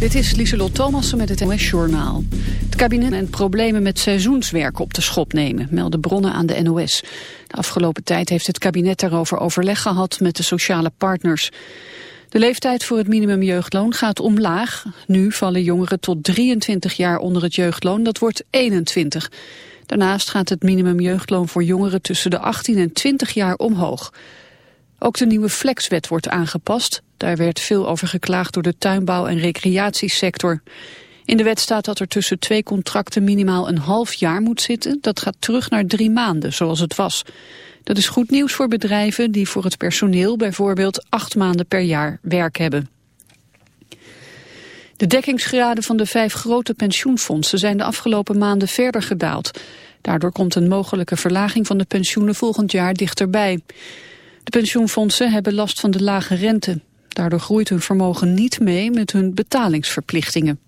Dit is Lieselot Thomassen met het NOS Journaal. Het kabinet en problemen met seizoenswerk op de schop nemen, melden bronnen aan de NOS. De afgelopen tijd heeft het kabinet daarover overleg gehad met de sociale partners. De leeftijd voor het minimumjeugdloon gaat omlaag. Nu vallen jongeren tot 23 jaar onder het jeugdloon, dat wordt 21. Daarnaast gaat het minimumjeugdloon voor jongeren tussen de 18 en 20 jaar omhoog. Ook de nieuwe flexwet wordt aangepast. Daar werd veel over geklaagd door de tuinbouw- en recreatiesector. In de wet staat dat er tussen twee contracten minimaal een half jaar moet zitten. Dat gaat terug naar drie maanden, zoals het was. Dat is goed nieuws voor bedrijven die voor het personeel bijvoorbeeld acht maanden per jaar werk hebben. De dekkingsgraden van de vijf grote pensioenfondsen zijn de afgelopen maanden verder gedaald. Daardoor komt een mogelijke verlaging van de pensioenen volgend jaar dichterbij. De pensioenfondsen hebben last van de lage rente. Daardoor groeit hun vermogen niet mee met hun betalingsverplichtingen.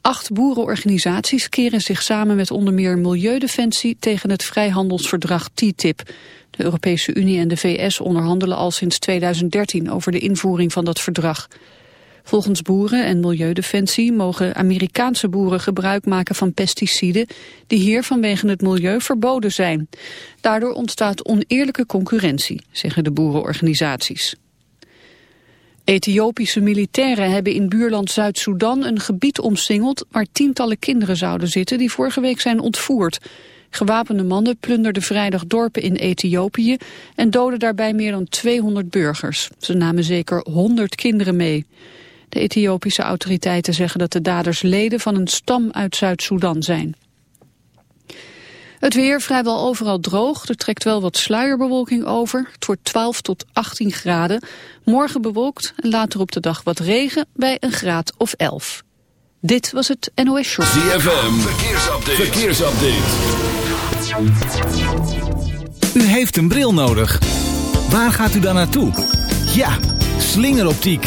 Acht boerenorganisaties keren zich samen met onder meer Milieudefensie tegen het vrijhandelsverdrag TTIP. De Europese Unie en de VS onderhandelen al sinds 2013 over de invoering van dat verdrag. Volgens boeren en Milieudefensie mogen Amerikaanse boeren gebruik maken van pesticiden die hier vanwege het milieu verboden zijn. Daardoor ontstaat oneerlijke concurrentie, zeggen de boerenorganisaties. Ethiopische militairen hebben in buurland Zuid-Soedan een gebied omsingeld waar tientallen kinderen zouden zitten die vorige week zijn ontvoerd. Gewapende mannen plunderden vrijdag dorpen in Ethiopië en doden daarbij meer dan 200 burgers. Ze namen zeker 100 kinderen mee. De Ethiopische autoriteiten zeggen dat de daders leden van een stam uit Zuid-Soedan zijn. Het weer vrijwel overal droog. Er trekt wel wat sluierbewolking over. Het wordt 12 tot 18 graden. Morgen bewolkt en later op de dag wat regen bij een graad of 11. Dit was het NOS Show. ZFM, verkeersupdate. verkeersupdate. U heeft een bril nodig. Waar gaat u dan naartoe? Ja, slingeroptiek.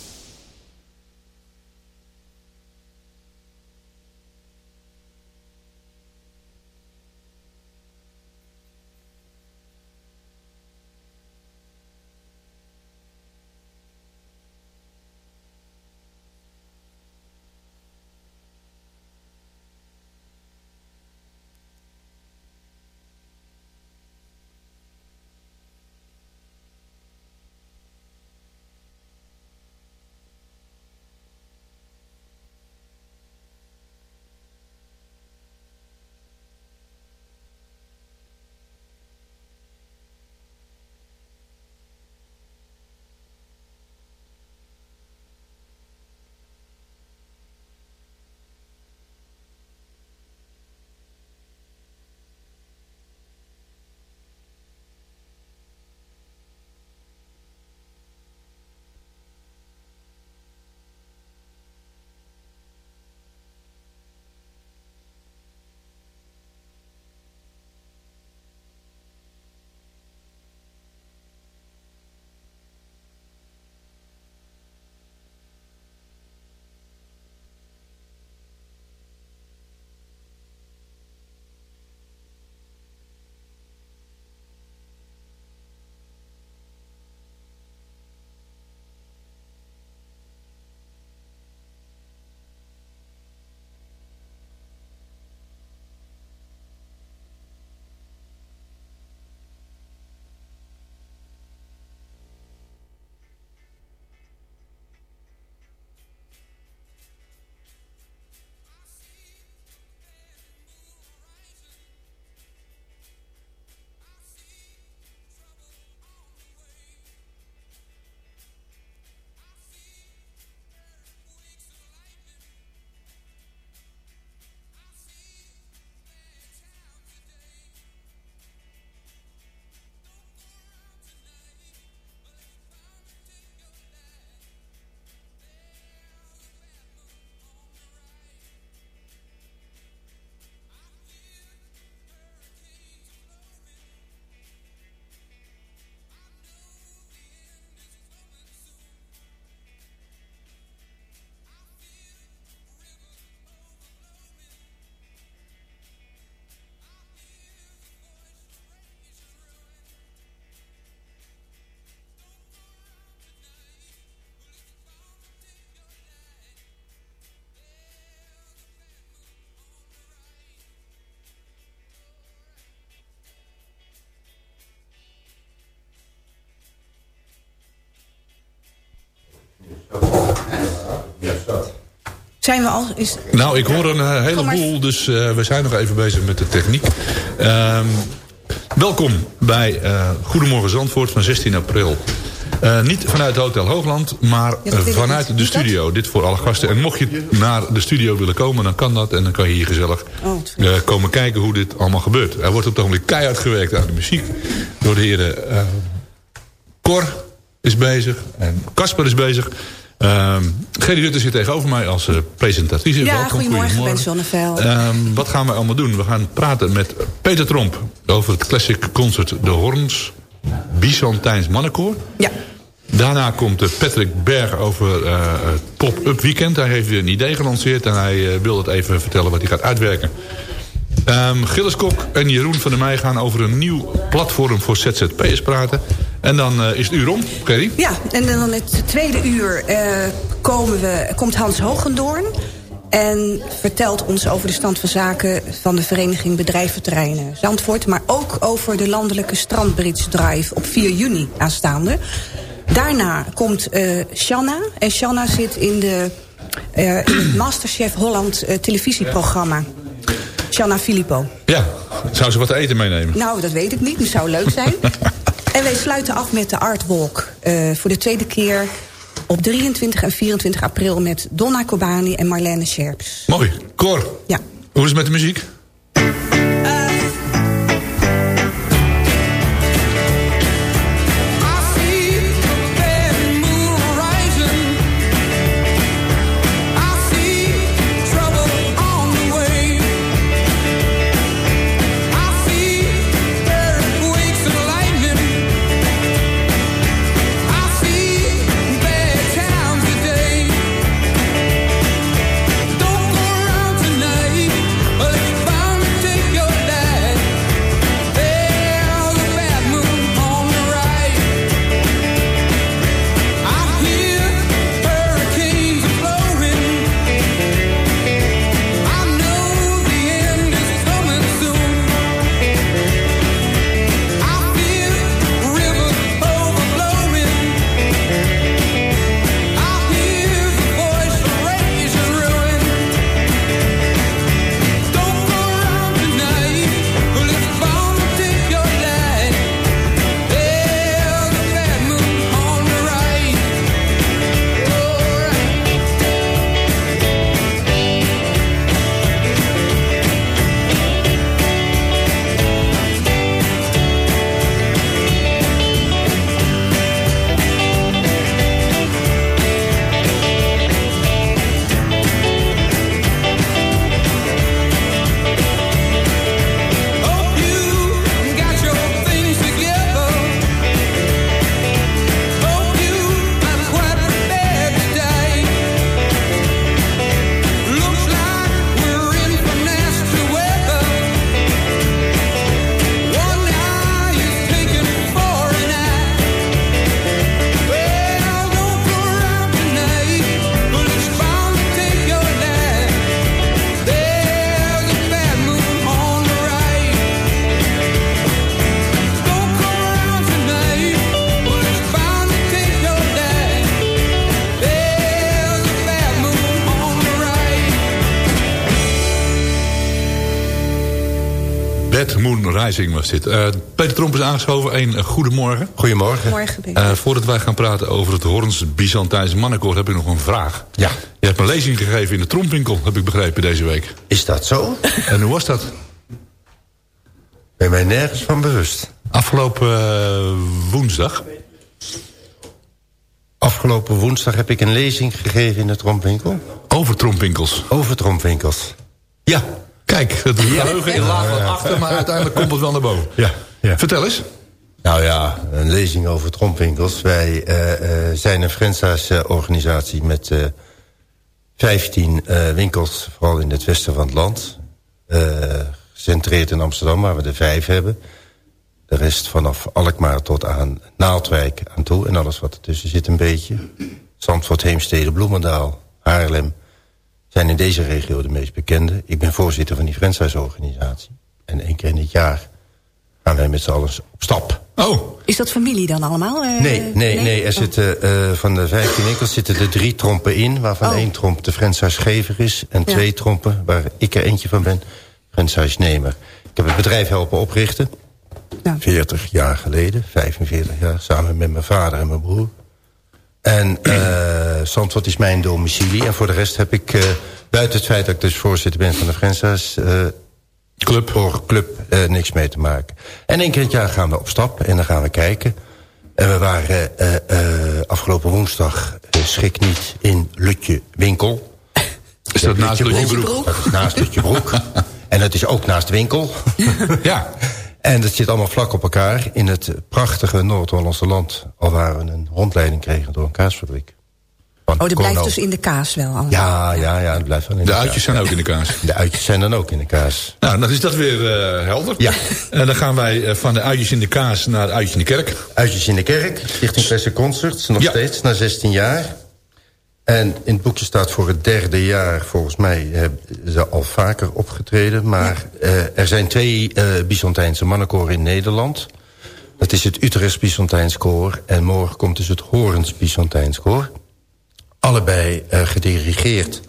Zijn we al... Is... Nou, ik hoor een uh, heleboel, dus uh, we zijn nog even bezig met de techniek. Um, welkom bij uh, Goedemorgen Zandvoort van 16 april. Uh, niet vanuit Hotel Hoogland, maar uh, vanuit de studio. Dit voor alle gasten. En mocht je naar de studio willen komen, dan kan dat. En dan kan je hier gezellig uh, komen kijken hoe dit allemaal gebeurt. Er wordt op het ogenblik keihard gewerkt aan de muziek. Door de heren Cor is bezig. En Casper is bezig. Gerry Rutte zit tegenover mij als uh, presentatrice. Ja, Welkom, goedemorgen, goedemorgen. Ben Zonneveld. Uh, wat gaan we allemaal doen? We gaan praten met Peter Tromp over het classic concert De Horns Byzantijns Mannenkoor. Ja. Daarna komt Patrick Berg over uh, het pop-up weekend. Hij heeft een idee gelanceerd en hij uh, wil het even vertellen wat hij gaat uitwerken. Um, Gilles Kok en Jeroen van der Meij gaan over een nieuw platform voor ZZP'ers praten. En dan uh, is het uur om, Kerry. Ja, en dan het tweede uur komen we, komt Hans Hogendoorn... En vertelt ons over de stand van zaken van de vereniging Bedrijventerreinen Zandvoort. Maar ook over de landelijke strandbridge drive op 4 juni aanstaande. Daarna komt uh, Shanna. En Shanna zit in, de, uh, in het Masterchef Holland televisieprogramma. Shanna Filippo. Ja, zou ze wat te eten meenemen? Nou, dat weet ik niet, maar zou leuk zijn. en wij sluiten af met de Artwalk. voor de tweede keer op 23 en 24 april met Donna Kobani en Marlene Scherps. Mooi. Cor, ja. hoe is het met de muziek? Rising was dit. Uh, Peter Tromp is aangeschoven. Een uh, goedemorgen. Goedemorgen. Morgen, uh, voordat wij gaan praten over het Horns Byzantijnse mannenkoor... heb ik nog een vraag. Ja. Je hebt een lezing gegeven in de Trompwinkel, heb ik begrepen, deze week. Is dat zo? En hoe was dat? Ben mij nergens van bewust. Afgelopen woensdag? Afgelopen woensdag heb ik een lezing gegeven in de Trompwinkel. Over Trompwinkels? Over Trompwinkels. Ja. Kijk, het geheugen in laag wat achter, maar uiteindelijk komt het wel naar boven. Ja, ja. Vertel eens. Nou ja, een lezing over trompwinkels. Wij uh, uh, zijn een franchise-organisatie met uh, 15 winkels, vooral in het westen van het land. gecentreerd in Amsterdam, waar we er vijf hebben. De rest vanaf Alkmaar tot aan Naaldwijk aan toe. En alles wat ertussen zit een beetje. Zandvoort, Heemstede, Bloemendaal, Haarlem zijn in deze regio de meest bekende. Ik ben voorzitter van die franchise-organisatie. En één keer in het jaar gaan wij met z'n allen op stap. Oh. Is dat familie dan allemaal? nee, nee, nee, nee. Er oh. zitten, van de 15 winkels zitten er drie trompen in... waarvan oh. één tromp de franchisegever is... en twee trompen, waar ik er eentje van ben, franchise-nemer. Ik heb het bedrijf helpen oprichten. Ja. 40 jaar geleden, 45 jaar, samen met mijn vader en mijn broer. En uh, Zandvoort is mijn domicilie. En voor de rest heb ik, uh, buiten het feit dat ik dus voorzitter ben van de franchise... Uh, club, voor club niks mee te maken. En één keer het jaar gaan we op stap en dan gaan we kijken. En we waren afgelopen woensdag, schrik niet, in Lutje Winkel. Is dat naast Lutje Broek? Dat is naast Lutje Broek. en dat is ook naast Winkel. ja. En dat zit allemaal vlak op elkaar in het prachtige Noord-Hollandse land. Al waar we een rondleiding kregen door een kaasfabriek. oh, dat blijft dus in de kaas wel? Allemaal. Ja, ja, ja, het blijft wel in de, de uitjes zijn ook in de kaas? De uitjes zijn dan ook in de kaas. Nou, dan is dat weer uh, helder. Ja. En dan gaan wij uh, van de uitjes in de kaas naar de uitjes in de kerk. Uitjes in de kerk, Stichting Classic Concerts, nog ja. steeds, na 16 jaar. En in het boekje staat voor het derde jaar, volgens mij hebben ze al vaker opgetreden. Maar uh, er zijn twee uh, Byzantijnse mannenkoren in Nederland. Dat is het Utrechts Byzantijns koor en morgen komt dus het Horens Byzantijns koor. Allebei uh, gedirigeerd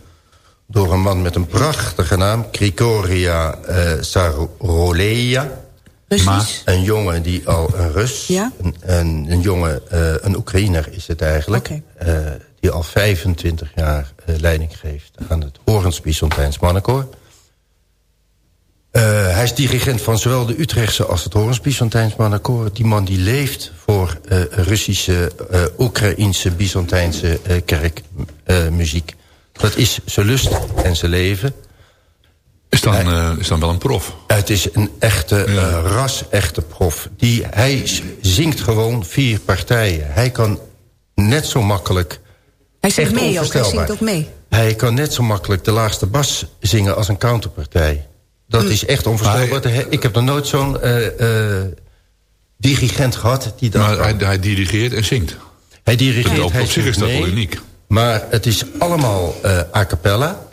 door een man met een prachtige naam, Krikoria uh, Saroleia. Precies. Een jongen die al een Rus, ja? een, een, een jongen, een Oekraïner is het eigenlijk... Okay die al 25 jaar uh, leiding geeft aan het Horens Byzantijns Mannenkoor. Uh, hij is dirigent van zowel de Utrechtse als het Horens Byzantijns Mannenkoor. Die man die leeft voor uh, Russische, Oekraïnse, Byzantijnse kerkmuziek. Dat is zijn lust en zijn leven. Is dan, hij, is dan wel een prof? Het is een echte, ja. ras-echte prof. Die, hij zingt gewoon vier partijen. Hij kan net zo makkelijk hij zingt mee ook, hij zingt ook mee. Hij kan net zo makkelijk de laagste bas zingen als een counterpartij. Dat hm. is echt onvoorstelbaar. Hij, ik heb nog nooit zo'n uh, uh, dirigent gehad. Die dat maar hij, hij, dirigeert en zingt. Hij dirigeert, op, hij op zich is dat wel uniek. Maar het is allemaal uh, a cappella.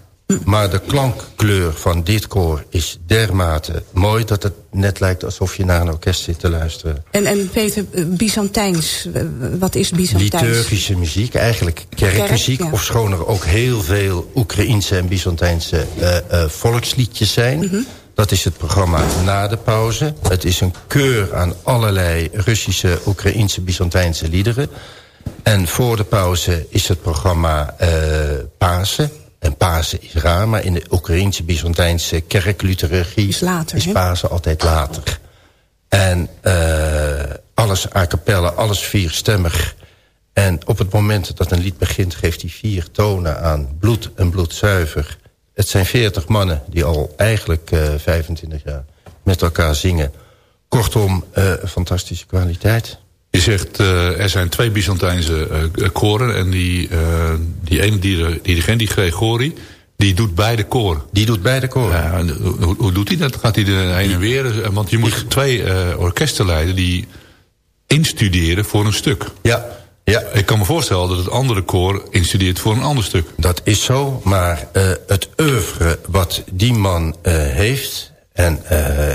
Maar de klankkleur van dit koor is dermate mooi... dat het net lijkt alsof je naar een orkest zit te luisteren. En, en Peter, eh, Byzantijns, eh, wat is Byzantijns? Liturgische muziek, eigenlijk kerkmuziek. Kerk, ja. Of schoon er ook heel veel Oekraïense en Byzantijnse uh, uh, volksliedjes zijn... Mm -hmm. Dat is het programma na de pauze. Het is een keur aan allerlei Russische, Oekraïense, Byzantijnse liederen. En voor de pauze is het programma uh, Pasen. En Pasen is raar, maar in de Oekraïnse Byzantijnse kerkliturgie is, later, is Pasen altijd later. En uh, alles a cappella, alles vierstemmig. En op het moment dat een lied begint, geeft hij vier tonen aan. Bloed en bloedzuiver. Het zijn veertig mannen die al eigenlijk uh, 25 jaar met elkaar zingen. Kortom, uh, fantastische kwaliteit. Je zegt, uh, er zijn twee Byzantijnse uh, koren. En die, uh, die ene dirigent, die Gregori, die doet beide koren. Die doet beide koren. Ja, hoe, hoe, doet hij dat? Gaat hij er heen en weer? Want je moet die, twee orkesten leiden die instuderen voor een stuk. Ja, ja. Ik kan me voorstellen dat het andere koor instudeert voor een ander stuk. Dat is zo, maar het oeuvre wat die man heeft... en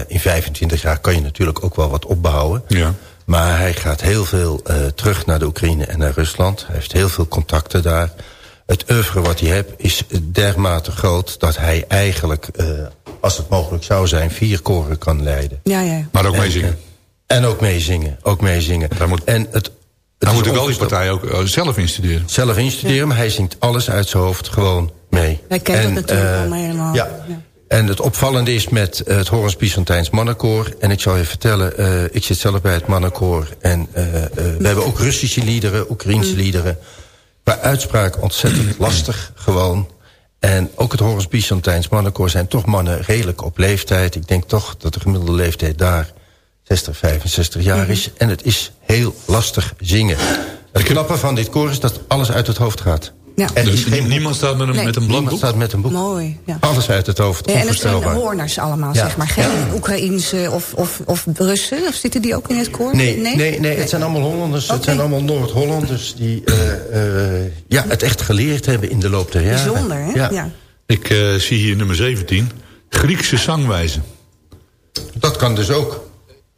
in 25 jaar kan je natuurlijk ook wel wat opbouwen... Ja. Maar hij gaat heel veel uh, terug naar de Oekraïne en naar Rusland. Hij heeft heel veel contacten daar. Het oeuvre wat hij heeft is dermate groot... dat hij eigenlijk, uh, als het mogelijk zou zijn... vier koren kan leiden. Ja, ja. Maar ook meezingen. En, en ook meezingen. Ook meezingen. Hij moet, en het, het moet ook wel die partij ook uh, zelf instuderen. Zelf instuderen, ja. maar hij zingt alles uit zijn hoofd gewoon mee. Hij kent en, het natuurlijk allemaal helemaal. Ja. ja. En het opvallende is met uh, het Horens Byzantijns mannenkoor. En ik zal je vertellen, uh, ik zit zelf bij het mannenkoor. En uh, we hebben ook Russische liederen, Oekraïnse mm. liederen. Qua uitspraak ontzettend lastig gewoon. En ook het Horens Byzantijns mannenkoor zijn toch mannen redelijk op leeftijd. Ik denk toch dat de gemiddelde leeftijd daar 60, 65 jaar is. En het is heel lastig zingen. Het knappe van dit koor is dat alles uit het hoofd gaat. Ja. En dus niemand staat met een, nee. met een bladboek? staat met een boek. Mooi, ja. Alles uit het hoofd, ja, En het zijn hoorners allemaal, ja. zeg maar. Geen ja. Oekraïense of, of, of Russen? Of zitten die ook in het koor? Nee, nee, nee, nee het zijn allemaal Hollanders. Okay. Het zijn allemaal Noord-Hollanders die uh, uh, ja, het echt geleerd hebben in de loop der jaren. Bijzonder, hè? Ja. ja. Ik uh, zie hier nummer 17. Griekse zangwijze. Dat kan dus ook.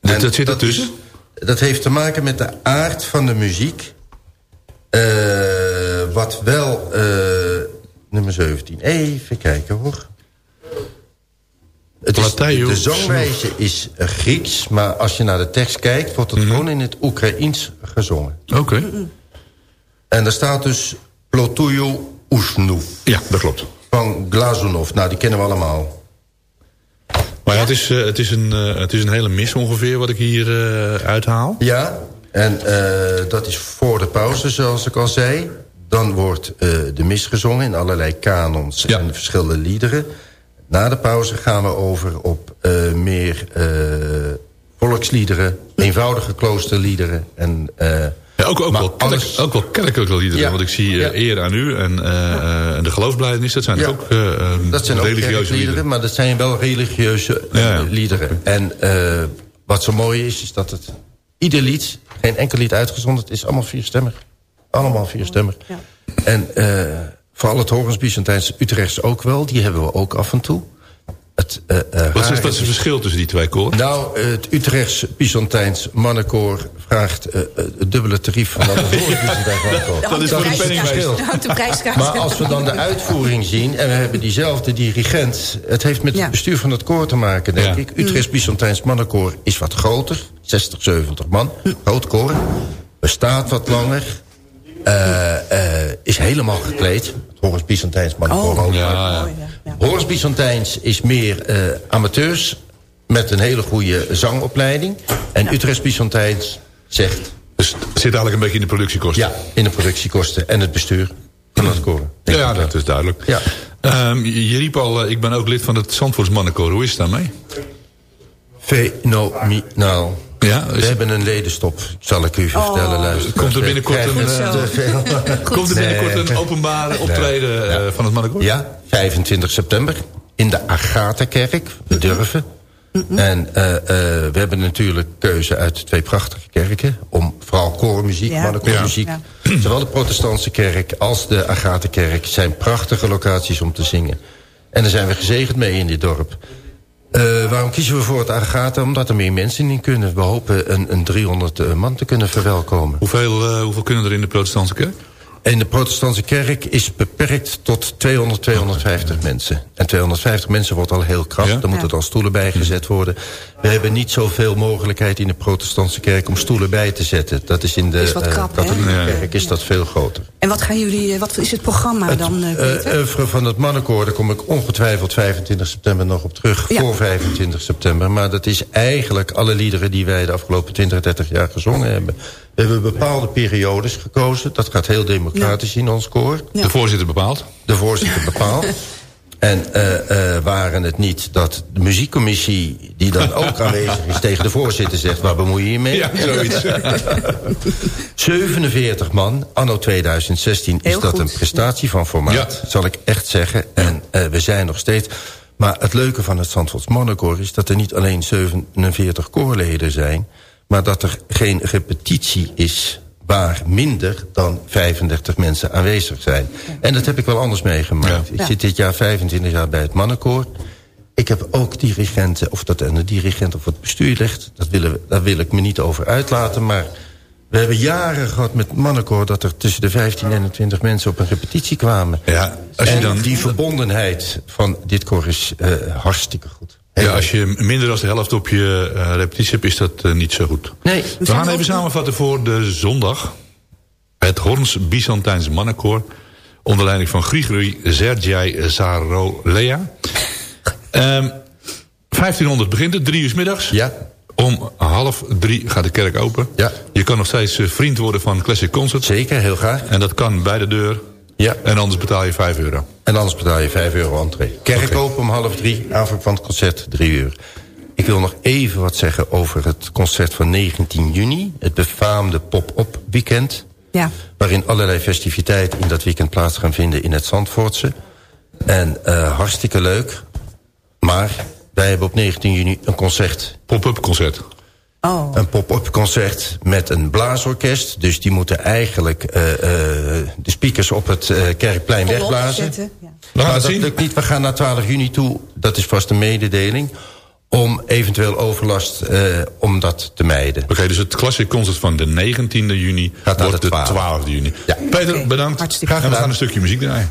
Dat, dat zit er tussen? dat heeft te maken met de aard van de muziek. Uh, wat wel... Uh, nummer 17. Even kijken hoor. Het is, de zangwijze is Grieks, maar als je naar de tekst kijkt... wordt het mm gewoon in het Oekraïens gezongen. Oké. En daar staat dus Plotuyo Usnuf. Ja, dat klopt. Van Glazunov. Nou, die kennen we allemaal. Maar ja, het, is, uh, het, is een, uh, het is een hele mis ongeveer wat ik hier uh, uithaal. Ja, en dat is voor de pauze, zoals ik al zei. Dan wordt de mis gezongen in allerlei kanons ja. en verschillende liederen. Na de pauze gaan we over op meer volksliederen, eenvoudige kloosterliederen en... Ja, ook, ook, wel kerk, ook wel kerkelijke liederen. Want ik zie eer aan u en, en de geloofsblijdenis. Dat zijn ook uh, Dat zijn religieuze ook liederen. Maar dat zijn wel religieuze liederen. En wat zo mooi is, is dat het ieder lied, geen enkel lied uitgezonderd, is allemaal vierstemmig. Allemaal vierstemmig. En vooral het Horens Byzantijns Utrechts ook wel. Die hebben we ook af en toe. Het, uh, uh, wat, is, wat is het verschil tussen die twee koren? Nou, het Utrechts Byzantijns mannenkoor vraagt uh, het dubbele tarief van wat het Byzantijns mannenkoor. Dat is voor een penningmeester. Maar als we dan de uitvoering zien en we hebben diezelfde dirigent... het heeft met het bestuur van het koor te maken, denk ja. ik. Utrechts Byzantijns mannenkoor is wat groter, 60, 70 man, groot koor. Bestaat wat langer, is helemaal gekleed Horus Byzantijns, maar oh. ja, ja. Horus Byzantijns is meer uh, amateurs met een hele goede zangopleiding. En Utrecht Byzantijns zegt... Dus het zit eigenlijk een beetje in de productiekosten? Ja, in de productiekosten en het bestuur van het koren. Ja, dat is duidelijk. Ja. Um, je riep al, uh, ik ben ook lid van het Zandvoorts Mannenkoor. Hoe is het daarmee? Fenomenaal. Ja, we hebben een ledenstop, zal ik u vertellen. Oh. Komt er binnenkort een, uh, komt er binnenkort een openbare optreden nee. uh, van het Mannenkoor? Ja, 25 september in de Agatha-kerk. We durven. En uh, we hebben natuurlijk keuze uit twee prachtige kerken... om vooral koormuziek, ja. mannenkoormuziek. Ja. Zowel de protestantse kerk als de Agatha-kerk... zijn prachtige locaties om te zingen. En daar zijn we gezegend mee in dit dorp. Uh, waarom kiezen we voor het Agatha? Omdat er meer mensen in kunnen. We hopen een, een 300 uh, man te kunnen verwelkomen. Hoeveel, uh, hoeveel kunnen er in de protestantse kerk? In de protestantse kerk is beperkt tot 200, 250 mensen. En 250 mensen wordt al heel krap. Ja? Dan moeten er al stoelen bijgezet worden. We hebben niet zoveel mogelijkheid in de protestantse kerk om stoelen bij te zetten. Dat is in de is krap, katholieke kerk is dat veel groter. En wat gaan jullie, wat is het programma het, dan, Peter? Uh, van het mannenkoor, daar kom ik ongetwijfeld 25 september nog op terug. Voor 25 september. Maar dat is eigenlijk alle liederen die wij de afgelopen 20, 30 jaar gezongen hebben. We hebben bepaalde periodes gekozen. Dat gaat heel democratisch in ons koor. De voorzitter bepaalt? De voorzitter bepaalt. En uh, uh, waren het niet dat de muziekcommissie... die dan ook aanwezig is tegen de voorzitter zegt... waar bemoei je je mee? Ja, zoiets. 47 man, anno 2016 is dat een prestatie van formaat. Zal ik echt zeggen. En uh, we zijn nog steeds... Maar het leuke van het Zandvoorts Mannenkoor is... dat er niet alleen 47 koorleden zijn... maar dat er geen repetitie is waar minder dan 35 mensen aanwezig zijn. En dat heb ik wel anders meegemaakt. Ik zit dit jaar 25 jaar bij het mannenkoor. Ik heb ook dirigenten, of dat aan de dirigent of het bestuur ligt... Dat willen we, daar wil ik me niet over uitlaten, maar... We hebben jaren gehad met mannenkoor... dat er tussen de 15 en 20 mensen op een repetitie kwamen. Ja, als je en dan... die verbondenheid van dit koor is uh, hartstikke goed. Ja, als je minder dan de helft op je uh, repetitie hebt, is dat uh, niet zo goed. Nee. We gaan even samenvatten voor de zondag. Het Horns Byzantijns Mannenkoor. Onder leiding van Grigori Sergei Zarolea. Um, 1500 begint het, drie uur middags. Ja. Om half drie gaat de kerk open. Ja. Je kan nog steeds eh, vriend worden van Classic Concert. Zeker, heel graag. En dat kan bij de deur. Ja. En anders betaal je 5 euro. En anders betaal je 5 euro entree. Kerk okay. open om half drie, aanvang van het concert drie uur. Ik wil nog even wat zeggen over het concert van 19 juni. Het befaamde pop-up weekend. Ja. Waarin allerlei festiviteiten in dat weekend plaats gaan vinden in het Zandvoortse. En uh, hartstikke leuk. Maar wij hebben op 19 juni een concert. Pop-up concert. Oh. Een pop-up concert met een blaasorkest. Dus die moeten eigenlijk uh, uh, de speakers op het uh, Kerkplein wegblazen. Ja. Maar dat lukt niet. We gaan naar 12 juni toe. Dat is vast een mededeling. om eventueel overlast, uh, om dat te mijden. Oké, dus het Classic Concert van de 19e juni Gaat wordt de 12e juni. Ja. Peter, bedankt. Hartstikke Graag en we gaan een stukje muziek draaien.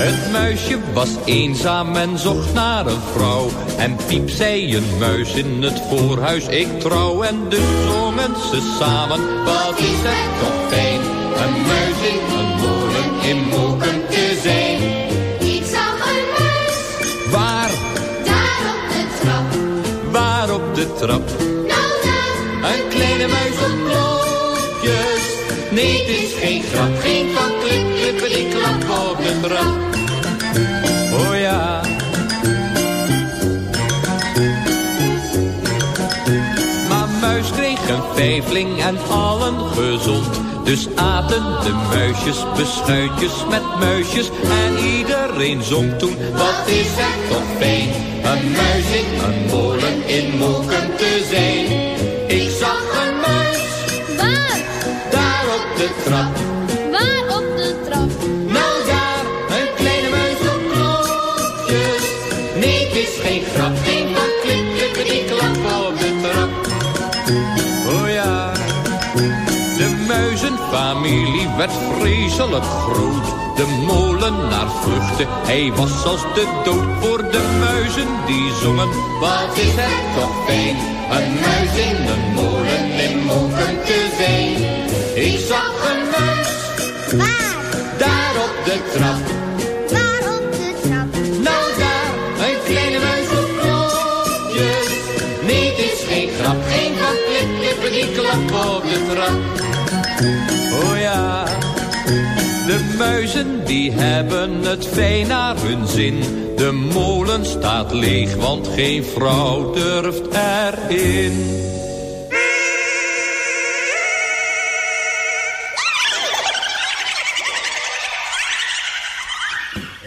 het muisje was eenzaam en zocht naar een vrouw. En piep zei een muis in het voorhuis, ik trouw en dus zo zongen ze samen. Wat is het toch fijn, een muis in een molen in Moken te zijn. Ik zag een muis, Waar, daar op de trap. waar op de trap? Nou daar, Een kleine muis op klokjes. Nee, het is geen grap, geen van klap op de trap. Een vijfling en allen gezond. Dus aten de muisjes beschuitjes met muisjes. En iedereen zong toen, wat is het toch fijn. Een muis in een molen in Moken te zijn. Ik zag een muis, waar, daar op de trap. waar op de trap. Nou daar, een kleine muis op klokjes. Nee, het is geen grap, werd vreselijk groot. De molenaar vluchtte, hij was als de dood voor de muizen die zongen. Wat is het toch fijn, een muis in een molen in moken te zijn. Ik zag een muis, Waar, daar op de trap. waar op de trap. Nou daar, een kleine muis op. Nee, het is geen grap, geen van klip, klippen die klap op de trap. Die hebben het fijn naar hun zin. De molen staat leeg, want geen vrouw durft erin.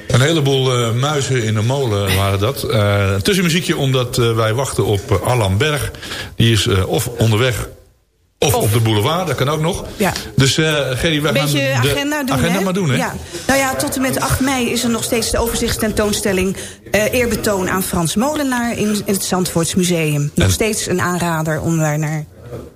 Een heleboel eh, muizen in de molen waren dat. Een tussenmuziekje omdat eh, wij wachten op Allan Berg. Die is of onderweg of, op de boulevard. Dat kan ook nog. Ja. Dus uh, Gerry, wij gaan de agenda doen, agenda maar doen. Hè? Ja. Nou ja, tot en met 8 mei is er nog steeds de overzichtstentoonstelling... eh eerbetoon aan Frans Molenaar in, in het Zandvoorts Museum. Nog En- steeds een aanrader om daar naar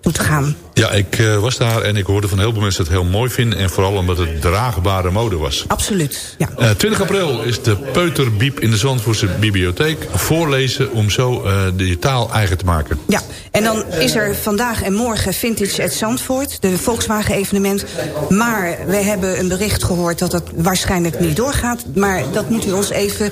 toe te gaan. Ja, ik eh, was daar en ik hoorde van heel veel mensen het heel mooi vinden. En vooral omdat het draagbare mode was. Absoluut, ja. Eh 20 april is de Peuterbiep in de Zandvoortse bibliotheek. Voorlezen om zo eh, de taal eigen te maken. Ja, en dan is er vandaag en morgen Vintage at Zandvoort, de Volkswagen evenement. Maar we hebben een bericht gehoord dat het waarschijnlijk niet doorgaat. Maar dat moet u ons even...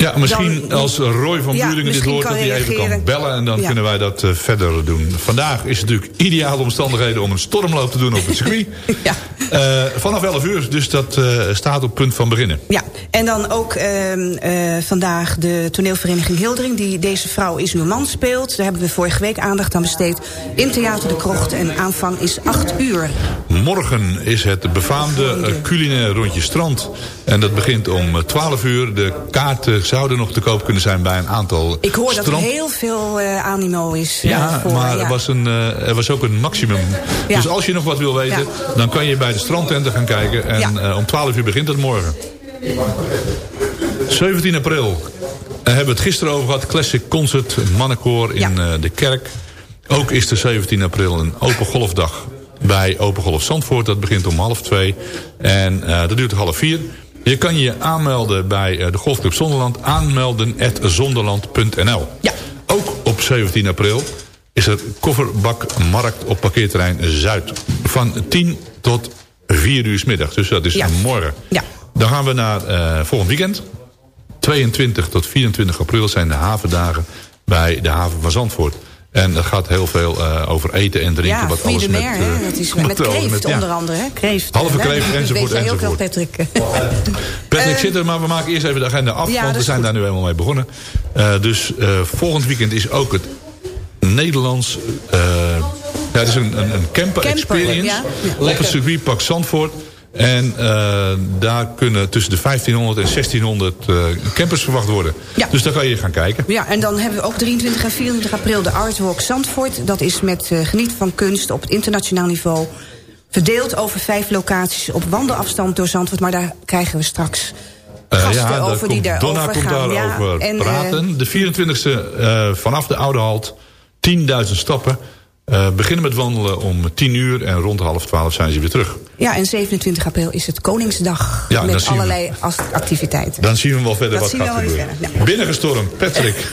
Ja, misschien Dan- als Roy van Ja, Buringen dit hoort... dat hij even kan bellen en dan Ja. kunnen wij dat eh, verder doen. Vandaag is het natuurlijk ideale omstandigheden om een stormloop te doen op het circuit. Ja. Eh, vanaf 11 uur, dus dat eh, staat op punt van beginnen. Ja, en dan ook ehm, eh, vandaag de toneelvereniging Hildering... die Deze Vrouw is Uw Man speelt. Daar hebben we vorige week aandacht aan besteed. In Theater de Krocht en aanvang is 8 uur. Morgen is het befaamde culinair rondje strand. En dat begint om eh, 12 uur. De kaarten zouden nog te koop kunnen zijn bij een aantal Ik hoor dat er heel veel eh, animo is. eh, Ja, voor, maar ja. Er, was een, eh, er was ook een maximum. Ja. Dus als je nog wat wil weten, Ja. dan kan je bij de strandtenten gaan kijken. En om 12 uur begint het morgen. 17 april. Daar hebben we het gisteren over gehad. Classic Concert, mannenkoor in de kerk. Ook is de 17 april een open golfdag bij Open Golf Zandvoort. Dat begint om half twee. En dat duurt half vier. Je kan je aanmelden bij eh, de Golfclub Zonderland. Aanmelden at zonderland.nl Ja. Ook op 17 april is er kofferbakmarkt op parkeerterrein Zuid. Van 10 tot 4 uur 's middag. Dus dat is Ja. morgen. Ja. Dan gaan we naar eh, volgend weekend. 22 tot 24 april zijn de havendagen bij de haven van Zandvoort. En er gaat heel veel eh, over eten en drinken. Ja, wat alles de met, Mer, eh, hè? Dat is met kreeft met- ja. onder andere, hè? Kreeft. Halve hè? kreeft, Dat enzovoort, weet wel, enzovoort. Patrick. Patrick zit er, maar we maken eerst even de agenda af. Ja, dat want we zijn goed. daar nu helemaal mee begonnen. Eh, dus eh, volgend weekend is ook het Nederlands... eh, ja, het is een, een, een camper, Camper, experience ja. Ja. op het circuitpark Zandvoort. En eh, daar kunnen tussen de 1500 en 1600 eh, campers verwacht worden. Ja. Dus daar kan je gaan kijken. Ja, en dan hebben we ook 23 en 24 april de Artwalk Zandvoort. Dat is met eh, geniet van kunst op het internationaal niveau. Verdeeld over vijf locaties op wandelafstand door Zandvoort. Maar daar krijgen we straks gasten ja, daar over die komt, Donna daarover komt gaan. daarover Ja, en, praten. de 24e eh, vanaf de Oude Halt. 10.000 stappen. Eh, beginnen met wandelen om 10 uur. En rond half 12 zijn ze weer terug. ja, en 27 april is het Koningsdag. Ja, met we. allerlei activiteiten. Dan zien we wel verder Dat wat gaat gebeuren. ja. Binnengestormd, Patrick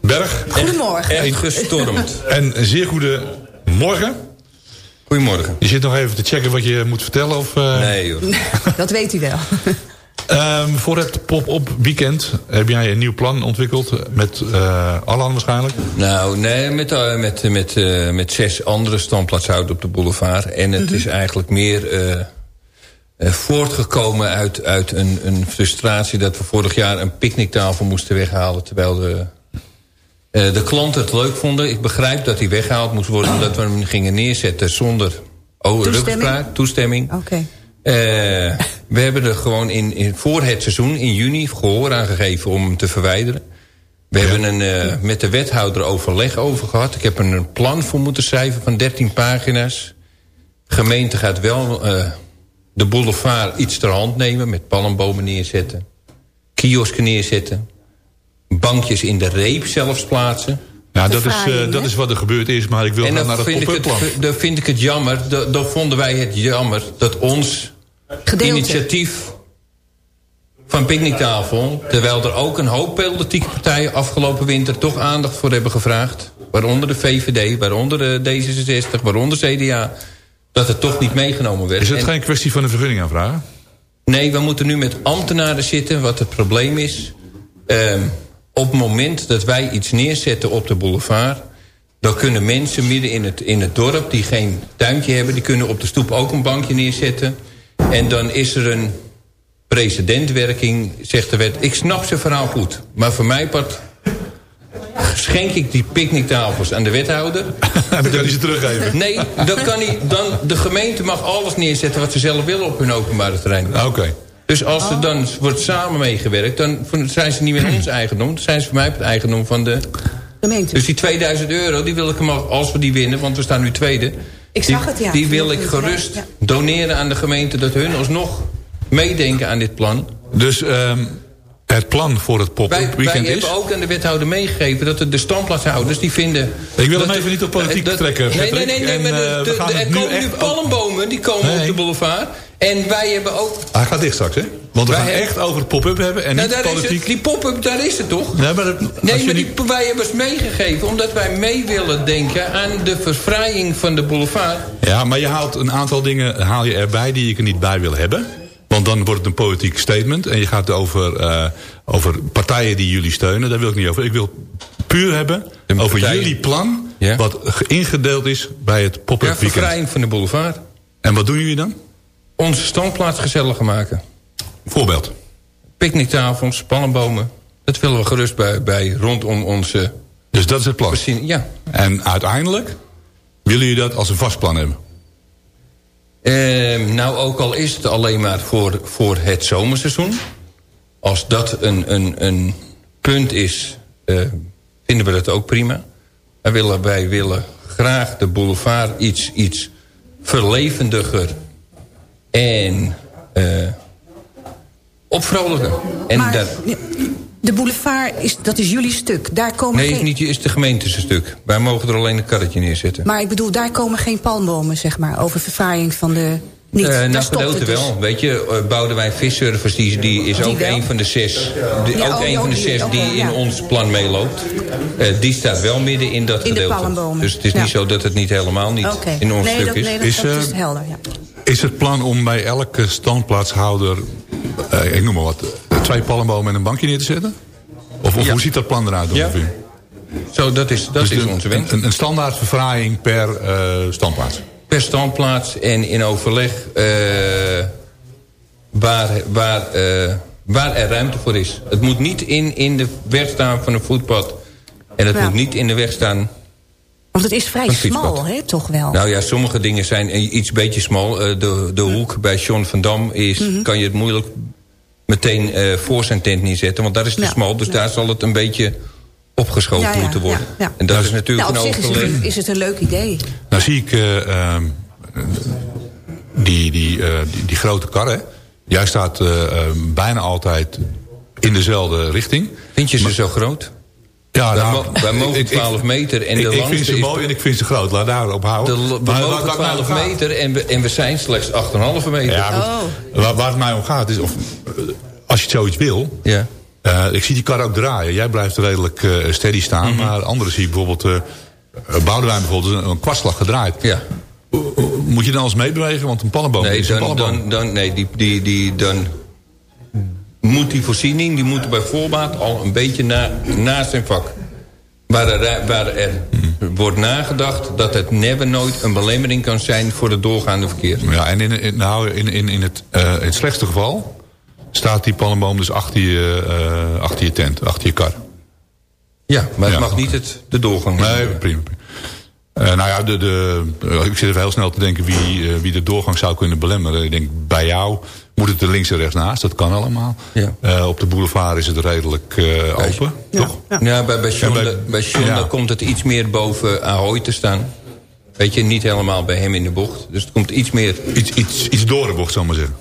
Berg. Goedemorgen. Echt gestormd. En een zeer goede goedemorgen. Goedemorgen. Je zit nog even te checken wat je moet vertellen? Of, uh... Nee joh. Dat weet u wel. Um, voor het pop-up weekend heb jij een nieuw plan ontwikkeld met uh, Allan waarschijnlijk? Nou, nee, met, uh, met, met, uh, met zes andere standplaatshouders op de boulevard. En het -hmm. is eigenlijk meer voortgekomen uit, uit een, een frustratie... dat we vorig jaar een picknicktafel moesten weghalen... terwijl de, de klanten het leuk vonden. Ik begrijp dat die weggehaald moest worden... omdat we hem gingen neerzetten zonder oh, toestemming. toestemming. Oké. Okay. Uh, we hebben er gewoon in, in, voor het seizoen in juni gehoor aan gegeven om hem te verwijderen. We ja. hebben een, uh, met de wethouder overleg over gehad. Ik heb er een plan voor moeten schrijven van 13 pagina's. De gemeente gaat wel uh, de boulevard iets ter hand nemen... met palmbomen neerzetten, kiosken neerzetten... bankjes in de reep zelfs plaatsen... Ja, dat is, uh, dat is wat er gebeurd is, maar ik wil gaan naar het pop-up plan. Dan vind ik het jammer, dan vonden wij het jammer... dat ons Gedeelte. initiatief van picknicktafel... terwijl er ook een hoop politieke partijen afgelopen winter... toch aandacht voor hebben gevraagd. Waaronder de VVD, waaronder de D66, waaronder CDA... dat het toch niet meegenomen werd. Is het en, geen kwestie van een vergunning aanvragen? Nee, we moeten nu met ambtenaren zitten, wat het probleem is... Um, op het moment dat wij iets neerzetten op de boulevard... dan kunnen mensen midden in het, in het dorp die geen tuintje hebben... die kunnen op de stoep ook een bankje neerzetten. En dan is er een precedentwerking, zegt de wet. Ik snap zijn verhaal goed. Maar voor mij part schenk ik die picknicktafels aan de wethouder. dan kan hij ze teruggeven. Nee, dan kan hij, dan, de gemeente mag alles neerzetten... wat ze zelf willen op hun openbare terrein. Oké. Okay. Dus als er dan wordt samen meegewerkt... dan zijn ze niet meer ons eigendom. Dan zijn ze voor mij het eigendom van de... Gemeente. Dus die 2000 euro, die wil ik hem als we die winnen... want we staan nu tweede... Ik zag het, ja. Die wil ik gerust ja. doneren aan de gemeente... dat hun alsnog meedenken aan dit plan. Dus um, het plan voor het pop-up weekend wij is... Wij hebben ook aan de wethouder meegegeven... dat de standplaatshouders die vinden... Ik wil hem even niet op politiek dat, trekken, Nee, nee, nee. nee en, maar de, de, de, er komen nu palmbomen, die komen nee. op de boulevard... En wij hebben ook... Hij gaat dicht straks, hè? Want we wij gaan hebben... echt over pop-up hebben en nou, niet politiek. Het, die pop-up, daar is het toch? Nee, maar, dat, nee, maar die, niet... wij hebben het meegegeven... omdat wij mee willen denken aan de verfraaiing van de boulevard. Ja, maar je haalt een aantal dingen haal je erbij die je er niet bij wil hebben. Want dan wordt het een politiek statement. En je gaat over, uh, over partijen die jullie steunen. Daar wil ik niet over. Ik wil puur hebben over jullie plan... Ja? wat ingedeeld is bij het pop-up ja, weekend. verfraaiing van de boulevard. En wat doen jullie dan? onze standplaats gezelliger maken. Voorbeeld? Picknicktafels, pannenbomen. Dat willen we gerust bij, bij rondom onze... Dus dat is het plan? Voorzien, ja. En uiteindelijk willen jullie dat als een vast plan hebben? Eh, nou, ook al is het alleen maar voor, voor het zomerseizoen. Als dat een, een, een punt is, uh, vinden we dat ook prima. Wij willen, wij willen graag de boulevard iets, iets verlevendiger en uh, opvrolijken. En maar de boulevard, is, dat is jullie stuk. Daar komen nee, geen... niet, is de gemeente stuk. Wij mogen er alleen een karretje neerzetten. Maar ik bedoel, daar komen geen palmbomen, zeg maar... over verfraaiing van de... Niet, uh, nou, gedeelte dus. wel. Weet je, uh, Boudewijn Visservice die, die is die ook wel? een van de zes, die, ja, ook oh, een van de zes die, die in ons plan meeloopt. Uh, die staat wel midden in dat in gedeelte. Dus het is ja. niet zo dat het niet helemaal niet okay. in ons nee, stuk dat, is. Nee, dat, is, dat is helder, ja. Is het plan om bij elke standplaatshouder, ik noem maar wat, twee palmbomen en een bankje neer te zetten? Of, of ja. hoe ziet dat plan eruit ja. Zo, dat is, dat dus is de, onze wens. Een, een standaard verfraaiing per uh, standplaats? Per standplaats en in overleg uh, waar, waar, uh, waar er ruimte voor is. Het moet niet in, in de weg staan van een voetpad. En het ja. moet niet in de weg staan... Want het is vrij smal, hè, toch wel? Nou ja, sommige dingen zijn iets beetje smal. de, de hoek bij John van Dam is, mm -hmm. kan je het moeilijk meteen uh, voor zijn tent neerzetten. Want daar is te ja, smal, dus ja. daar zal het een beetje opgeschoven ja, moeten worden. En dat is natuurlijk nou, een overleg. Is het, is het een leuk idee. Nou zie ik uh, uh, die, die, die, die, grote karren. Jij staat bijna altijd in dezelfde richting. Vind je ze maar, zo groot? Ja, wij, nou, wij mogen ik, 12 meter. En ik, de ik vind ze mooi en ik vind ze groot. Laat daarop houden. De, we maar, mogen 12 meter en we, en we zijn slechts 8,5 meter. Ja, oh. waar, waar het mij om gaat is... Of, als je zoiets wil... Ja. Uh, ik zie die kar ook draaien. Jij blijft redelijk uh, steady staan. Mm -hmm. Maar anderen zie bijvoorbeeld... Uh, Boudewijn bijvoorbeeld een, een kwartslag gedraaid. Ja. Moet je dan eens meebewegen? Want een pannenboom nee, is dan, een pannenboom. Dan, dan, nee, die, die, die, dan moet die voorziening... die moet bij voorbaat al een beetje na, naast zijn vak. Waar er, waar er wordt nagedacht dat het never nooit een belemmering kan zijn... voor het doorgaande verkeer. Ja, en in, in, nou, in, in, in, het, in het slechtste geval staat die pannenboom dus achter je, uh, achter je tent, achter je kar. Ja, maar het ja, mag niet het, de doorgang Nee, prima. prima. Uh, nou ja, de, de, uh, ik zit even heel snel te denken wie, uh, wie de doorgang zou kunnen belemmeren. Ik denk, bij jou moet het er links en rechts naast. Dat kan allemaal. Ja. op de boulevard is het redelijk open, ja. toch? Ja, ja bij, bij John, bij, bij John ja. komt het iets meer boven Ahoy te staan. Weet je, niet helemaal bij hem in de bocht. Dus het komt iets meer... Iets, iets, iets door de bocht, zal ik maar zeggen.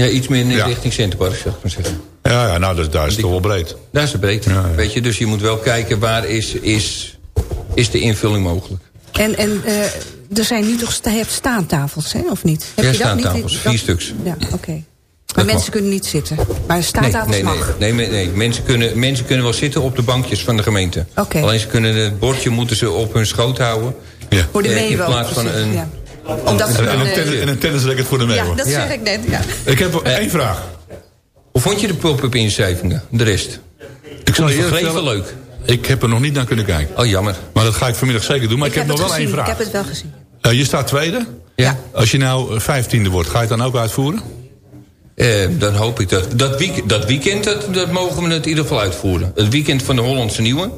Ja, iets meer in richting Centerpark, zeg maar zeggen. Ja, ja nou, dat, daar is het toch wel breed. Daar is het breed. Weet je, dus je moet wel kijken waar is, is, is de invulling mogelijk. En, en uh, er zijn nu toch sta, je hebt staantafels, hè, of niet? Heb ja, je dat staantafels, niet? vier stuks. Ja, oké. Okay. Maar mensen mag. kunnen niet zitten. Maar staantafels nee, nee, mag. Nee, nee, nee. Mensen, kunnen, mensen kunnen wel zitten op de bankjes van de gemeente. Okay. Alleen ze kunnen het bordje moeten ze op hun schoot houden. Ja. Voor de uh, In plaats van een... Ja. Omdat en, en, een tennis, en een tennisracket voor de meeuwen. Ja, dat ja. zeg ik net, ja. Ik heb uh, één vraag. Hoe vond je de pop-up inschrijvingen, de rest? Ik zal je even leuk. Ik heb er nog niet naar kunnen kijken. Oh, jammer. Maar dat ga ik vanmiddag zeker doen. Maar ik, ik heb, heb nog wel gezien. één vraag. Ik heb het wel gezien. Uh, je staat tweede. Ja. Als je nou vijftiende wordt, ga je het dan ook uitvoeren? Uh, dan hoop ik dat. Dat, week, dat weekend, dat, dat mogen we het in ieder geval uitvoeren. Het weekend van de Hollandse Nieuwe.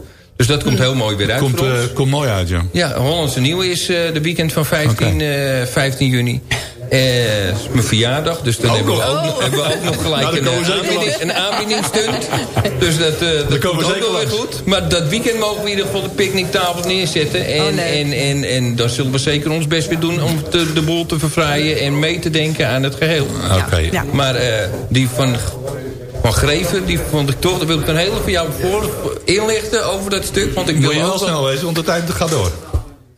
Dus dat komt heel mooi weer uit komt, uh, komt mooi uit, ja. Ja, Hollandse Nieuwe is uh, de weekend van 15, okay. 15 juni. Uh, is mijn verjaardag, dus dan hebben, we ook, hebben we ook nog gelijk nou, een, aanbieding, een aanbiedingsstunt. Dus dat, uh, dat komt ook wel weer goed. Maar dat weekend mogen we in ieder geval de picknicktafels neerzetten. En, oh, nee. en, en, en dan zullen we zeker ons best weer doen om te, de boel te verfraaien... en mee te denken aan het geheel. Oké. Okay. Ja. Maar uh, die van... Van Greven, die vond ik toch... Daar wil ik een hele van jou voor inlichten over dat stuk. Want ik wil je wel snel wezen, want de tijd gaat door.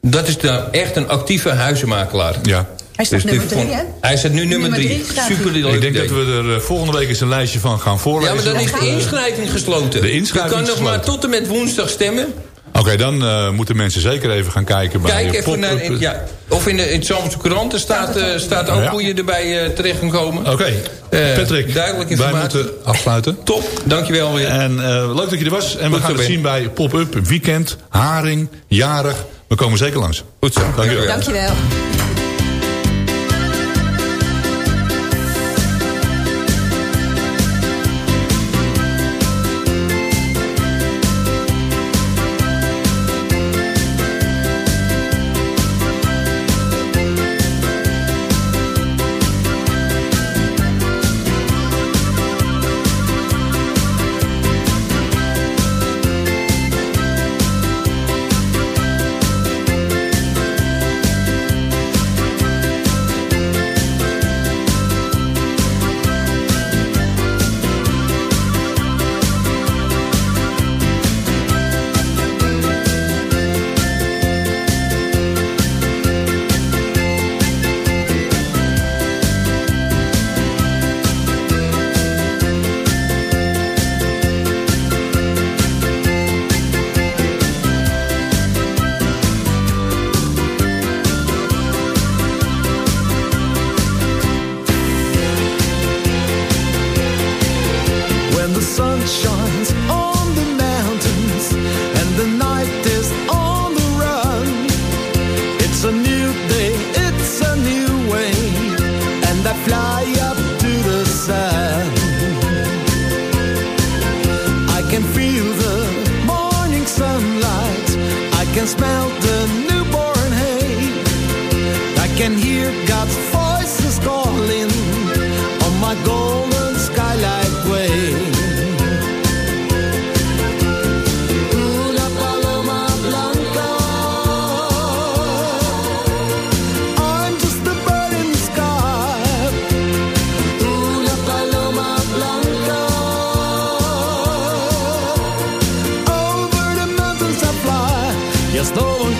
Dat is nou echt een actieve huizenmakelaar. Ja. Hij staat Dus nummer drie, vond- hè? Hij staat nu nummer Nummer drie. Super Ik denk dat we er eh, volgende week eens een lijstje van gaan voorlezen. Ja, maar dan is de inschrijving gesloten. de inschrijving Je kan nog maar tot en met woensdag stemmen. Oké, dan uh, moeten mensen zeker even gaan kijken bij Kijk eh, even naar... pop-up. Ja, of in de, in de Zalmse Courant staat, uh, staat ook Ja. hoe je erbij uh, terecht kan komen. Oké, Eh, Patrick, duidelijk wij moeten afsluiten. Top, dankjewel weer. En uh, leuk dat je er was. En we gaan het Ben. zien bij Pop-Up, Weekend, Haring, Jarig. We komen zeker langs. Goed zo. Dankjewel. Dankjewel.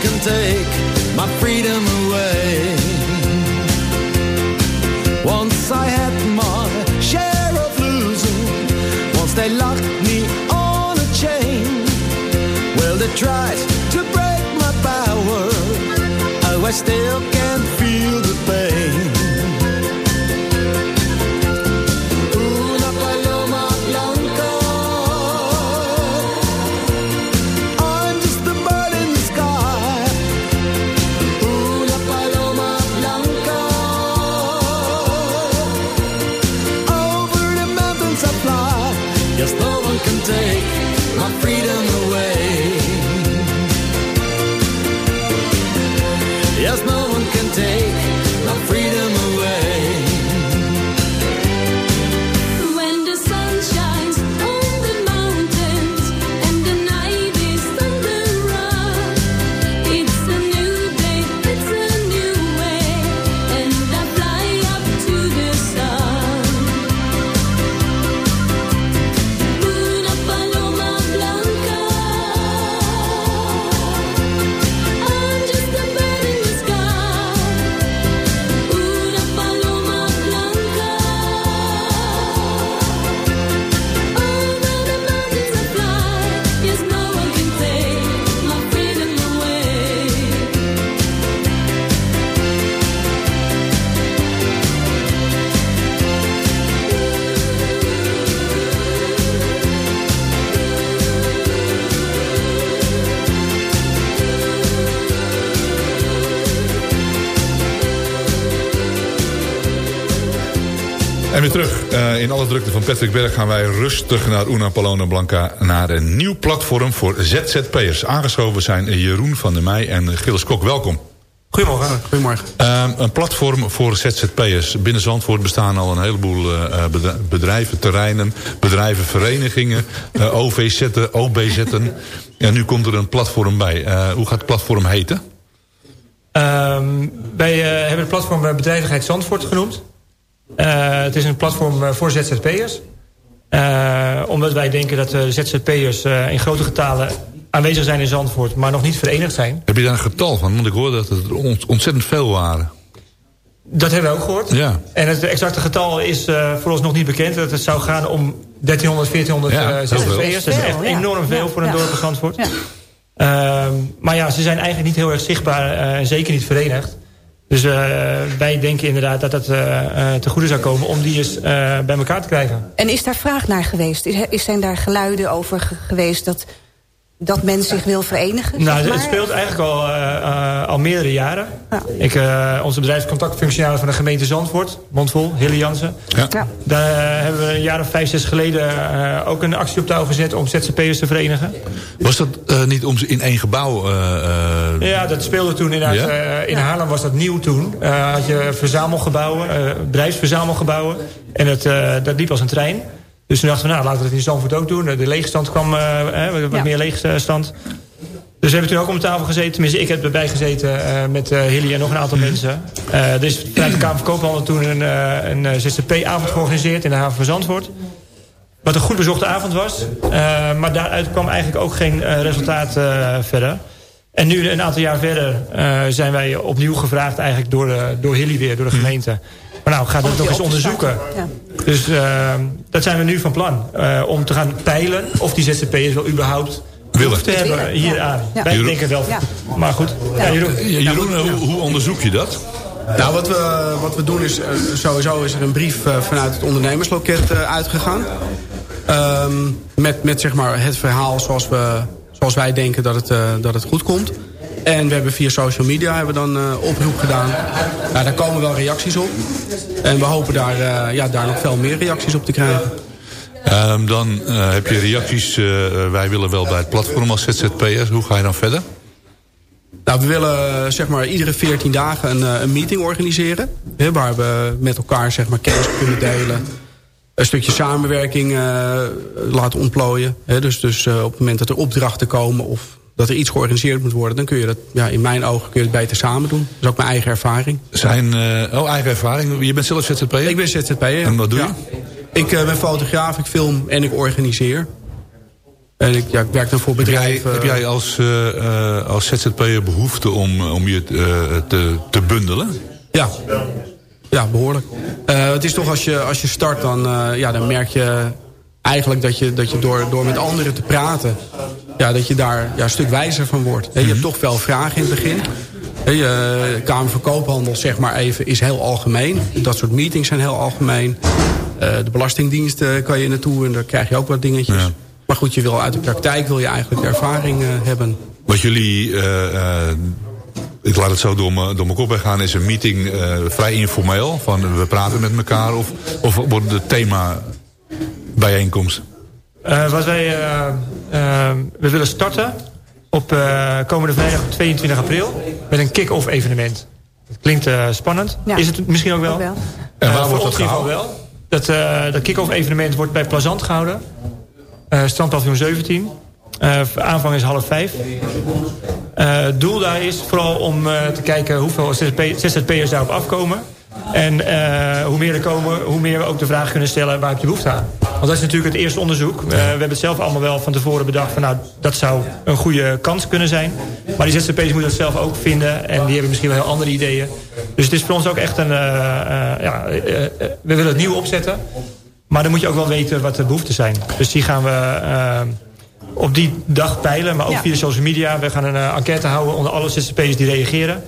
Can take my freedom away. Once I had my share of losing. Once they locked me on a chain. Well, they tried to break my power. Oh, still can feel En weer terug. Eh, in alle drukte van Patrick Berg gaan wij rustig naar Una Palona Blanca... naar een nieuw platform voor ZZP'ers. Aangeschoven zijn Jeroen van der Meij en Gilles Kok. Welkom. Goedemorgen. Goedemorgen. Ehm, een platform voor ZZP'ers. Binnen Zandvoort bestaan al een heleboel eh, bedra- bedrijven, terreinen... bedrijven, verenigingen, eh, OVZ'en, OBZ'en. En nu komt er een platform bij. Eh, hoe gaat het platform heten? Ehm, wij eh, hebben het platform eh, Bedrijvigheid Zandvoort genoemd. Eh, het is een platform eh, voor ZZP'ers. Eh, omdat wij denken dat de ZZP'ers eh, in grote getalen aanwezig zijn in Zandvoort... maar nog niet verenigd zijn. Heb je daar een getal van? Want ik hoorde dat het er ont- ontzettend veel waren. Dat hebben we ook gehoord. Ja. En het exacte getal is eh, voor ons nog niet bekend. Dat het zou gaan om 1300, 1400 Ja, heel veel. ZZP'ers. Dat is echt ja. enorm veel Ja. voor een Ja. dorp als Zandvoort. Ja. Ehm, maar ja, ze zijn eigenlijk niet heel erg zichtbaar eh, en zeker niet verenigd. Dus eh, wij denken inderdaad dat dat eh, eh, te goede zou komen om die eens bij elkaar te krijgen. En is daar vraag naar geweest? Is, zijn daar geluiden over ge- geweest dat, dat men zich wil verenigen? Nou, zeg het speelt eigenlijk al, eh, eh, al meerdere jaren. Ik, eh, onze bedrijfscontactfunctionaris van de gemeente Zandvoort, mondvol, Hille Jansen. Ja. Ja. Daar hebben we een jaar of vijf, zes geleden eh, ook een actie op touw gezet om ZZP'ers te verenigen. Was dat eh, niet om ze in één gebouw... eh, eh, Ja, dat speelde toen inderdaad. Ja? eh, in Haarlem was dat nieuw toen. Eh, had je verzamelgebouwen, eh, bedrijfsverzamelgebouwen. En het, eh, dat liep als een trein. Dus toen dachten we, nou, laten we dat in Zandvoort ook doen. De leegstand kwam, eh, eh, wat Ja. meer leegstand. Dus we hebben toen ook om tafel gezeten. Tenminste, ik heb erbij gezeten eh, met eh Hilly en nog een aantal mensen. Eh, er is vanuit de Kamer van Koophandel toen een, eh, een eh, ZZP-avond georganiseerd in de haven van Zandvoort. Wat een goed bezochte avond was. Eh, maar daaruit kwam eigenlijk ook geen eh, resultaat eh, verder. En nu een aantal jaar verder eh, zijn wij opnieuw gevraagd eigenlijk door, de, door Hilly weer, door de gemeente. Maar nou, ga dat nog eens onderzoeken. Ja. Dus eh, dat zijn we nu van plan. eh, om te gaan peilen of die ZZP'ers wel überhaupt Willen. behoefte hebben hier ja. aan. Ja. Wij Jeroen- denken wel. Ja. Maar goed. Ja, Jeroen. Hoe, hoe onderzoek je dat? Nou, wat we, wat we doen is, eh, sowieso is er een brief eh, vanuit het ondernemersloket eh, uitgegaan. Ehm, met met zeg maar, het verhaal zoals, we, zoals wij denken dat het, eh, dat het goed komt. En we hebben via social media hebben we dan eh, oproep gedaan. Nou, daar komen wel reacties op. En we hopen daar, eh, ja, daar nog veel meer reacties op te krijgen. Ehm, dan eh, heb je reacties. wij willen wel bij het platform als ZZP'ers. Hoe ga je dan verder? Nou, we willen zeg maar, iedere 14 dagen een, een meeting organiseren. Hè, waar we met elkaar zeg maar, kennis kunnen delen. Een stukje samenwerking laten ontplooien. Hè, dus dus op het moment dat er opdrachten komen... of dat er iets georganiseerd moet worden... dan kun je dat, ja, in mijn ogen, kun je het beter samen doen. Dat is ook mijn eigen ervaring. Zijn, eh, oh, eigen ervaring. Je bent zelf ZZP'er? Ik ben ZZP'er. En wat doe je? Ik eh, ben fotograaf, ik film en ik organiseer. En ik, ja, ik werk dan voor Heb jij, bedrijven. heb jij als, eh, als ZZP'er behoefte om, om je te, te bundelen? Ja, ja behoorlijk. Eh, het is toch als je, als je start, dan, ja, dan merk je eigenlijk dat je, dat je door, door met anderen te praten... Ja, dat je daar ja, een stuk wijzer van wordt. Je hebt toch wel vragen in het begin. Hey, eh, Kamer van Koophandel zeg maar even, is heel algemeen. Dat soort meetings zijn heel algemeen. Eh, de Belastingdienst kan je naartoe en daar krijg je ook wat dingetjes. Maar goed, je wil uit de praktijk wil je eigenlijk ervaring eh, hebben. Wat jullie, ik laat het zo door mijn door mijn kop weggaan, is een meeting vrij informeel. Van we praten met elkaar of, of wordt het thema bijeenkomst? Eh, wat wij, eh, eh, we willen starten op eh, komende vrijdag 22 april met een kick-off evenement. Het klinkt eh, spannend. Ja. Is het misschien ook wel? Ook wel. En waar wordt voor dat ons in ieder geval gehouden? wel. Dat, eh, dat kick-off evenement wordt bij Plazant gehouden. Eh strandpavillon 17. Eh, aanvang is half vijf. Eh, het doel daar is vooral om eh, te kijken hoeveel ZZP ZZP'ers daarop afkomen. En eh, hoe meer er komen, hoe meer we ook de vraag kunnen stellen... waar heb je behoefte aan? Want dat is natuurlijk het eerste onderzoek. Eh, we hebben het zelf allemaal wel van tevoren bedacht... van nou, dat zou een goede kans kunnen zijn. Maar die ZZP'ers moeten dat zelf ook vinden. En die hebben misschien wel heel andere ideeën. Dus het is voor ons ook echt een... eh, ja, we willen het nieuw opzetten. Maar dan moet je ook wel weten wat de behoeften zijn. Dus die gaan we op die dag peilen. Maar ook Ja. via social media. We gaan een enquête houden onder alle ZZP'ers die reageren.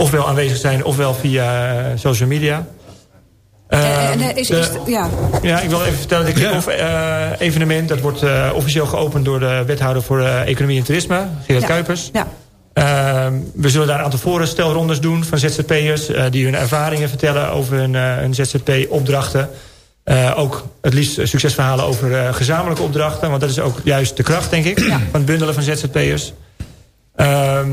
Ofwel aanwezig zijn, ofwel via eh, social media. Eh, En, eh, is, de- is, ja, ja, ik wil even vertellen. Het kick-off eh, evenement dat wordt eh, officieel geopend door de wethouder voor eh, Economie en Toerisme, Gerard Ja. Kuipers. ja. Ehm, we zullen daar een aantal voorstelrondes doen van ZZP'ers... eh, die hun ervaringen vertellen over hun, eh, hun ZZP-opdrachten. Eh, ook het liefst succesverhalen over eh, gezamenlijke opdrachten. Want dat is ook juist de kracht, denk ik, van het bundelen van ZZP'ers. Ehm,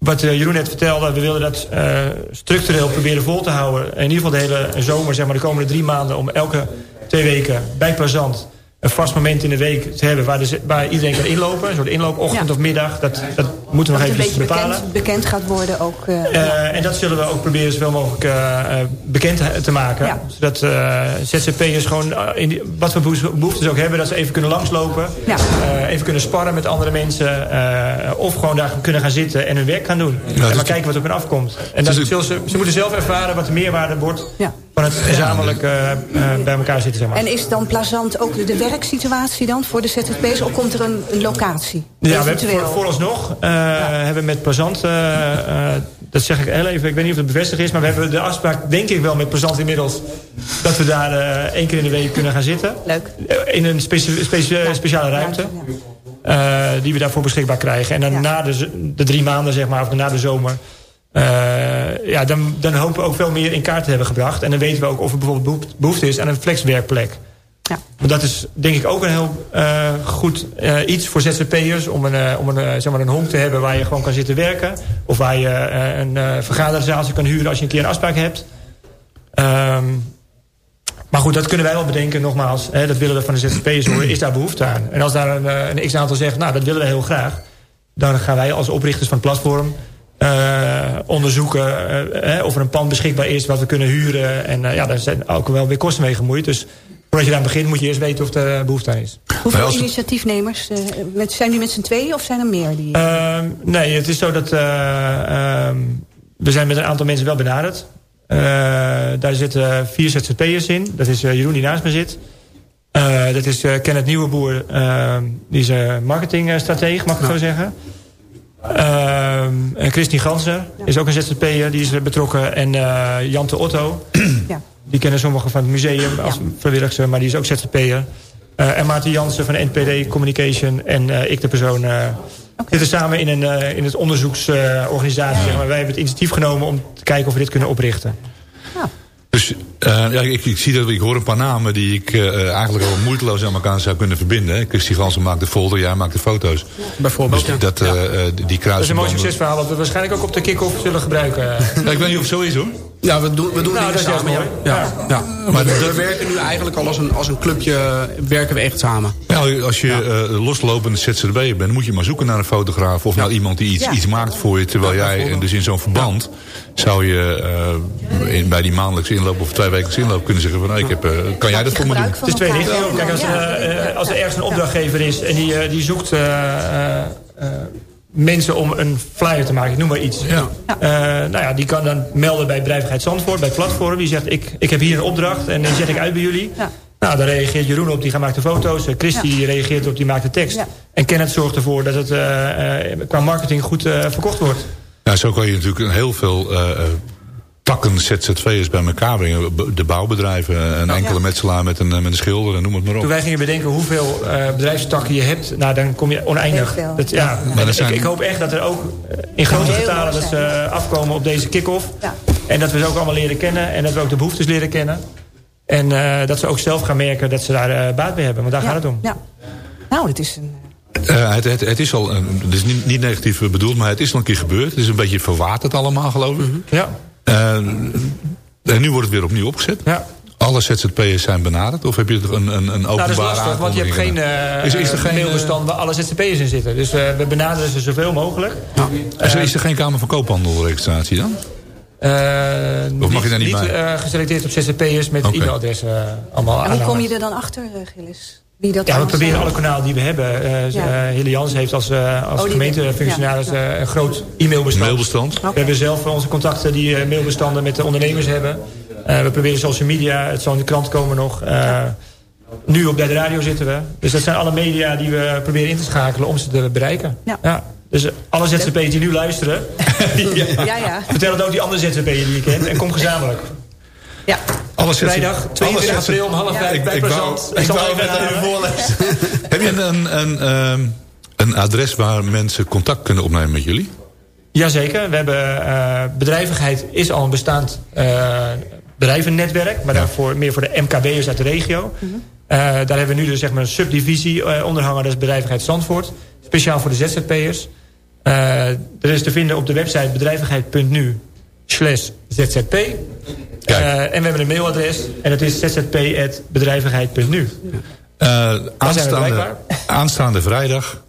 wat eh, Jeroen net vertelde, we willen dat eh, structureel proberen vol te houden. In ieder geval de hele zomer, zeg maar, de komende drie maanden... om elke twee weken bij Plazant een vast moment in de week te hebben... waar, de, waar iedereen kan inlopen. Een soort inloopochtend Ja. of middag. Dat, dat moeten we Dat nog even bepalen. bekend, bekend gaat worden ook. eh, Eh, en dat zullen we ook proberen zoveel mogelijk eh, bekend te- maken. Ja. Zodat eh, ZZP'ers gewoon, in die, wat voor behoef- behoeftes ook hebben... dat ze even kunnen langslopen. Ja. eh, even kunnen sparren met andere mensen. eh, of gewoon daar kunnen gaan zitten en hun werk gaan doen. en maar kijken wat op hen afkomt. En dat zullen ze, ze moeten zelf ervaren wat de meerwaarde wordt... Ja. Van het gezamenlijk eh, eh, bij elkaar zitten. Zeg maar. En is dan plazant ook de werksituatie dan voor de ZZP's? Of komt er een, een locatie? Ja, we hebben voor, vooralsnog eh, hebben we met Plazant... dat zeg ik heel even, ik weet niet of het bevestigd is... maar we hebben de afspraak, denk ik wel, met Plazant inmiddels... dat we daar eh, één keer in de week kunnen gaan zitten. Leuk. In een Ja. speciale ruimte. Ja. die we daarvoor beschikbaar krijgen. En dan Ja. na de, de drie maanden, zeg maar, of na de zomer... eh, ja, dan, dan hopen we ook veel meer in kaart te hebben gebracht. En dan weten we ook of er bijvoorbeeld behoefte- is aan een flexwerkplek. Ja. Want dat is denk ik ook een heel eh, goed eh, iets voor ZZP'ers... om, een, om een, zeg maar een honk te hebben waar je gewoon kan zitten werken. Of waar je een vergaderzaaltje kan huren als je een keer een afspraak hebt. Ehm, maar goed, dat kunnen wij wel bedenken, nogmaals. Hè, dat willen we van de ZZP'ers horen. Is daar behoefte aan? En als daar een, een x-aantal zegt, nou, dat willen we heel graag... dan gaan wij als oprichters van het platform... eh, onderzoeken eh, eh, of er een pand beschikbaar is... wat we kunnen huren. En eh, ja, daar zijn ook wel weer kosten mee gemoeid. Dus voordat je daar begint, moet je eerst weten of er behoefte aan is. Hoeveel als initiatiefnemers? eh, met, zijn die met z'n tweeën of zijn er meer? Die... Ehm, nee, het is zo dat... eh, ehm, we zijn met een aantal mensen wel benaderd. Eh, daar zitten vier ZZP'ers in. Dat is eh, Jeroen die naast me zit. Eh, dat is eh, Kenneth Nieuweboer. ehm, die is marketingstratege, mag ik zo zeggen. Ehm en Christine Ganser is ook een ZZP'er. Die is betrokken. En eh Jan de Otto. ja. Die kennen sommigen van het museum als vrijwilligster. Maar die is ook ZZP'er. Eh en Maarten Jansen van NPD Communication. En eh, ik de persoon... eh zitten samen in, een, eh, in het onderzoeksorganisatie. zeg maar. Wij hebben het initiatief genomen om te kijken of we dit kunnen oprichten. Dus eh, ja, ik, ik zie dat ik hoor een paar namen die ik eh, eigenlijk al moeiteloos aan elkaar zou kunnen verbinden. Christy Gansen maakt de folder, jij maakt de foto's. Bijvoorbeeld, Dus dat, eh, eh, die Dat is een mooi succesverhaal wat we waarschijnlijk ook op de kick-off zullen gebruiken. Ja, ik weet niet of het zo is hoor. Ja, we doen, we doen Nou, dingen samen. Ja. Ja. Ja. Maar we, werken nu eigenlijk al als een, als een clubje, werken we echt samen. Ja, als je eh, loslopende ZZP'er bent, moet je maar zoeken naar een fotograaf of naar iemand die iets, Ja. iets maakt voor je. Terwijl jij, en dus in zo'n verband, zou je eh, in, bij die maandelijkse inloop of twee wekelijkse inloop kunnen zeggen van, nou, ik heb, eh, kan jij dat voor me doen? Het is twee richtingen. Kijk, als, Ja. er, eh, als er ergens een opdrachtgever is en die, die zoekt eh, eh, eh, mensen om een flyer te maken, ik noem maar iets. Ja. Eh, nou ja, die kan dan melden bij Bedrijvigheid Zandvoort, bij Platform. Die zegt, ik, ik heb hier een opdracht en die zet ik uit bij jullie. Ja. Nou, dan reageert Jeroen op, die gaat maakt de foto's. Eh, Christy reageert op, die maakt de tekst. Ja. En Kenneth zorgt ervoor dat het eh, eh, qua marketing goed eh, verkocht wordt. Ja, zo kan je natuurlijk heel veel eh, eh, takken ZZV'ers bij elkaar brengen. De bouwbedrijven, een enkele metselaar met een, eh, met een schilder, en noem het maar op. Toen wij gingen bedenken hoeveel eh, bedrijfstakken je hebt... Nou, dan kom je oneindig. Heel veel. Dat, ja. Maar dat zijn- ik, ik hoop echt dat er ook eh, in grote getalen... dat ze eh, afkomen op deze kick-off. Ja. En dat we ze ook allemaal leren kennen. En dat we ook de behoeftes leren kennen. En eh, dat ze ook zelf gaan merken dat ze daar eh, baat bij hebben. Want daar Ja, gaat het om. Ja. Nou, het is een... Eh, het, het, het is al, een- het is niet, niet negatief bedoeld, maar het is al een keer gebeurd. Het is een beetje verwaterd allemaal, geloof ik. Ja. Eh, en nu wordt het weer opnieuw opgezet. Ja. Alle ZZP'ers zijn benaderd? Of heb je er een, een, een openbare Nou, dat is lastig, want je hebt geen, eh Is- is er geen, mailbestand waar alle ZZP'ers in zitten. Dus eh, we benaderen ze zoveel mogelijk. Is, er- is er geen Kamer van Koophandelregistratie dan? Eh, Of mag je daar niet bij? eh, geselecteerd op ZZP'ers met e-mailadressen eh, allemaal En hoe kom je er dan achter, eh, Gilles? Wie dat Ja, we proberen zijn? alle kanalen die we hebben. Eh Ja. eh, Hille Jans heeft als, eh, als Oh, die- gemeentefunctionaris ja. eh, een groot e-mailbestand. Mailbestand. We hebben zelf onze contacten die mailbestanden met de ondernemers hebben. Eh, we proberen social media, het zal in de krant komen nog. Eh, Nu op bij de radio zitten we. Dus dat zijn alle media die we proberen in te schakelen om ze te bereiken. Ja. Dus alle ZZP'ers die nu luisteren... ja. Ja, ja. Vertel het ook die andere ZZP'er die je kent. En kom gezamenlijk. Ja. Alle ZZP Vrijdag, 22 alle ZZP april om half vijf Ik- bij ik Plezant. Ik zal wou even net even halen. voorlezen. Heb je een, een, ehm, een adres waar mensen contact kunnen opnemen met jullie? Jazeker. We hebben, eh, bedrijvigheid is al een bestaand eh, bedrijvennetwerk. Maar daarvoor meer voor de MKB'ers uit de regio. Eh, daar hebben we nu dus zeg maar een subdivisie eh, onderhangen. Dat is bedrijvigheid Zandvoort. Speciaal voor de ZZP'ers. Eh er is te vinden op de website bedrijvigheid.nu slash ZZP. Eh, en we hebben een mailadres. En dat is zzp.bedrijvigheid.nu. Eh, aanstaande, aanstaande vrijdag,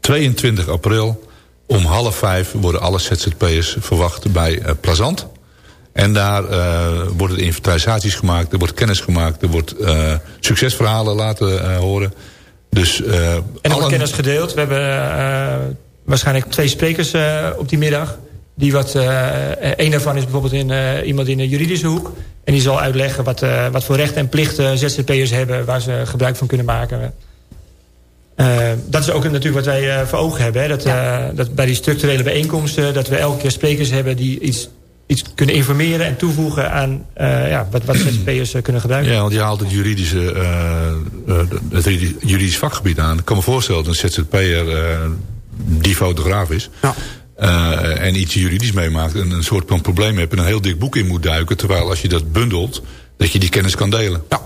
22 april, om half vijf worden alle ZZP'ers verwacht bij eh, Plazant. En daar worden inventarisaties gemaakt, er wordt kennis gemaakt, er wordt succesverhalen laten horen. Dus, En er wordt allen- kennis gedeeld. We hebben waarschijnlijk twee sprekers op die middag. Die wat, eh, een daarvan is bijvoorbeeld in, eh, iemand in de juridische hoek. En die zal uitleggen wat, eh, wat voor rechten en plichten ZZP'ers hebben... waar ze gebruik van kunnen maken. Eh, dat is ook natuurlijk wat wij eh, voor ogen hebben. Hè? Dat, eh, dat bij die structurele bijeenkomsten... dat we elke keer sprekers hebben die iets, iets kunnen informeren... en toevoegen aan eh, ja, wat, wat ZZP'ers eh, kunnen gebruiken. Ja, want je haalt het juridische, eh, eh, het juridisch vakgebied aan. Ik kan me voorstellen dat een ZZP'er eh, die fotograaf is... eh, en iets juridisch meemaakt... en een soort van probleem hebt en een heel dik boek in moet duiken... terwijl als je dat bundelt, dat je die kennis kan delen. Ja.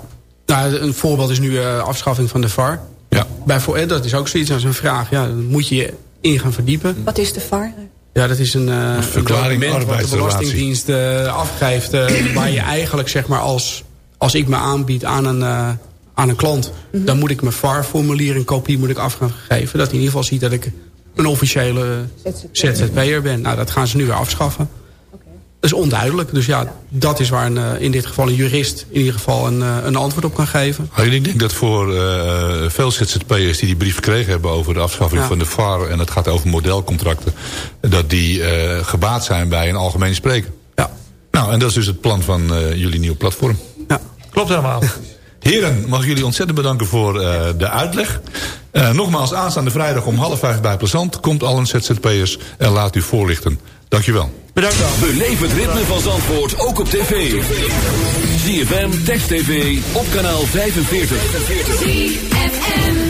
Nou, een voorbeeld is nu eh, afschaffing van de VAR. Ja. Eh, dat is ook zoiets als een vraag. Ja, dan moet je je in gaan verdiepen. Wat is de VAR? Ja, dat is een, eh, een verklaring document wat de. Belastingdienst eh, afgeeft... waar je eigenlijk, zeg maar, als, als ik me aanbied aan een, eh, aan een klant... dan moet ik mijn VAR-formulier een kopie moet ik af gaan geven. Dat hij in ieder geval ziet dat ik een officiële ZZP'er ben. Nou, dat gaan ze nu weer afschaffen. Dat is onduidelijk. Dus ja, dat is waar een, eh, in dit geval een jurist... in ieder geval een, eh, een antwoord op kan geven. Maar ik denk dat voor eh, veel ZZP'ers die die brief gekregen hebben... over de afschaffing Ja. van de VAR... en het gaat over modelcontracten... dat die eh, gebaat zijn bij een algemene spreker. Ja. Nou, en dat is dus het plan van eh, jullie nieuwe platform. Ja. Klopt helemaal. Heren, mag ik jullie ontzettend bedanken voor eh, de uitleg. Eh, nogmaals, aanstaande vrijdag om half vijf bij Plezant... komt al een ZZP'ers en laat u voorlichten. Dankjewel. Bedankt wel. Beleef het ritme van Zandvoort ook op tv. ZFM, Text TV, op kanaal 45.